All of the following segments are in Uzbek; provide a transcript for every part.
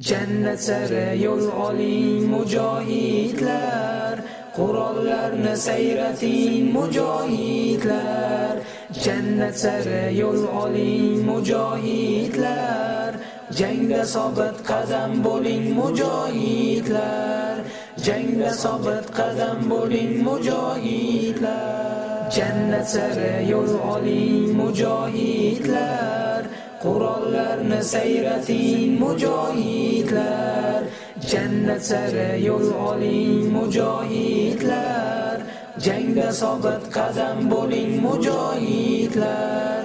jannat sari yo'l oling mujohidlar. Qurollarni sayrating mujohidlar. Jannat sari yo'l oling mujohidlar. Jangda sobit qadam bo'ling mujohidlar. Jangda sobit qadam bo'ling mujohidlar. Jannat sari yo'l oling mujohidlar. Qurollarni sayrating mujohidlar. Jannat sari yo'l oling mujohidlar. Jangda sobit qadam bo'ling mujohidlar.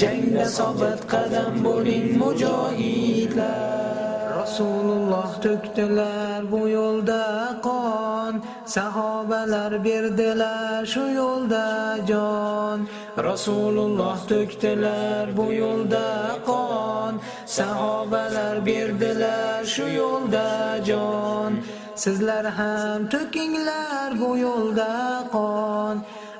Jangda sobit qadam bo'ling mujohidlar. Rasululloh to'kdilar bu yo'lda qon. Sahobalar berdilar shu yo'lda jon. Rasululloh to'kdilar bu yo'lda qon. Sahobalar berdilar shu yo'lda jon. Sizlar ham to'kinglar bu yo'lda qon.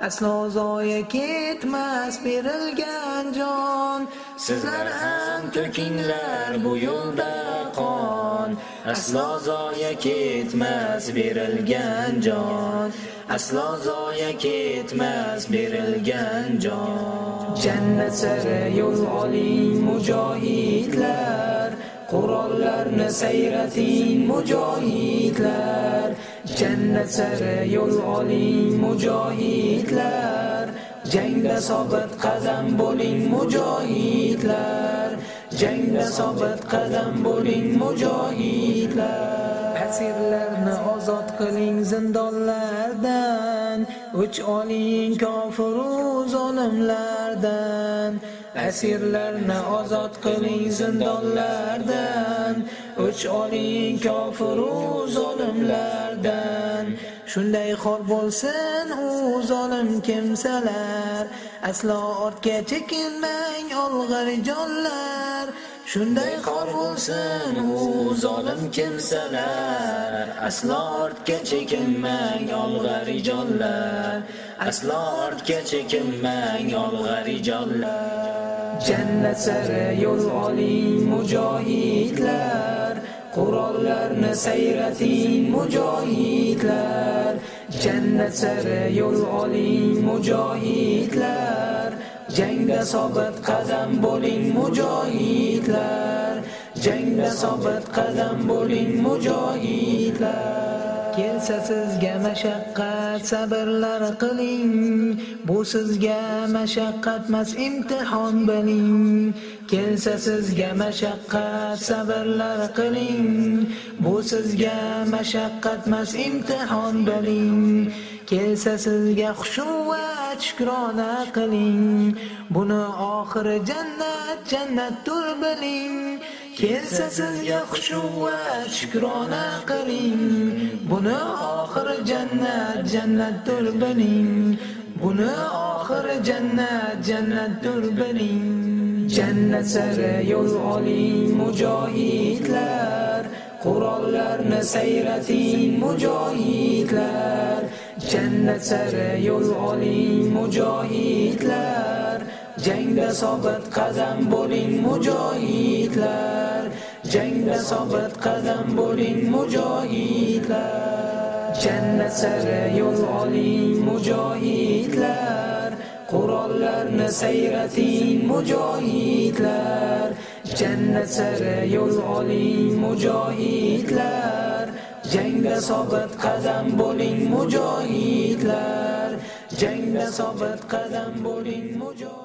Aslo zoya ketmas berilgan jon. Sizlar ham to'kinglar bu yo'lda qon. Aslo zoya ketmas berilgan jon. Aslo zoya ketmas berilgan jon. Jannat sari yo'l oling mujohidlar. Qurollarni sayrating mujohidlar. Jannat sari yo'l oling mujohidlar. Jangda sobit qadam bo'ling mujohidlar. Jangda sobit qadam bo'ling mujohidlar. Asirlarni ozod qiling zindonlardan. O'ch oling kofiru zolimlardan. Asirlarni ozod qiling zindonlardan. O'ch oling kofiru zolimlardan. Shunday xor bo'lsin u zolim kimsalar. Aslo ortga chekinmang olg'ir jonlar. Shunday xor bo'lsin u zolim kimsalar. Aslo ortga chekinmang olg'ir jonlar. Aslo ortga chekinmang olg'ir jonlar. Jannat sari yo'l oling mujohidlar. Qurollarni sayrating mujohidlar. Jannat sari yo'l oling mujohidlar. Jangda sobit qadam bo'ling mujohidlar. Jangda sobit qadam bo'ling mujohidlar. Kelsa sizga mashaqqat sabrlar qiling. Bu sizga mashaqqatmas imtihon biling. Kelsa sizga mashaqqat sabrlar qiling. Bu sizga mashaqqatmas imtihon biling. Kelsa sizga xushuvat shukrona qiling. Buni oxiri jannat jannatdur biling. Kelsa sizga xushuvat shukrona qiling. Buni oxiri jannat jannatdur biling. Buni oxiri jannat jannatdur biling. Jannat sari yo'l oling mujohidlar. Qurollarni sayrating mujohidlar. Jannat sari yo'l oling mujohidlar jangda sobit qadam bo'ling mujohidlar jangda sobit qadam bo'ling mujohidlar jannat sari yo'l oling mujohidlar qurollarni sayrating mujohidlar jannat sari yo'l oling mujohidlar jangda sobit qadam bo'ling mujohidlar. Jangda sobit qadam bo'ling mujohidlar.